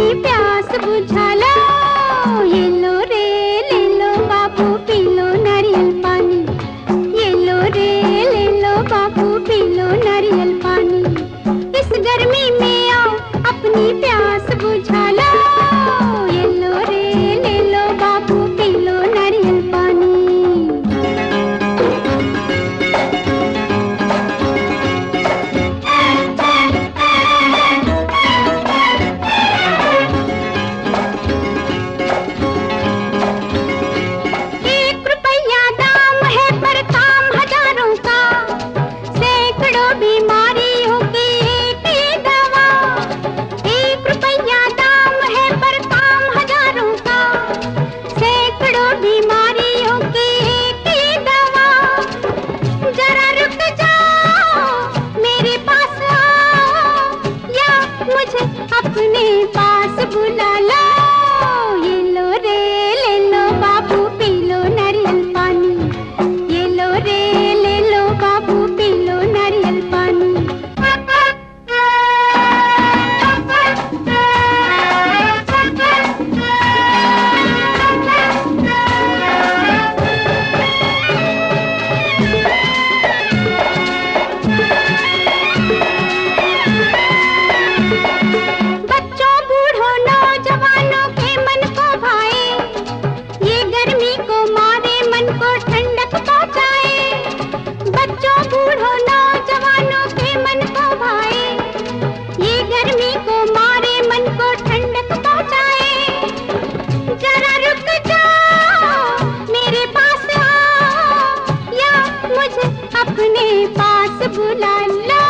நீ अपने पास बुला ला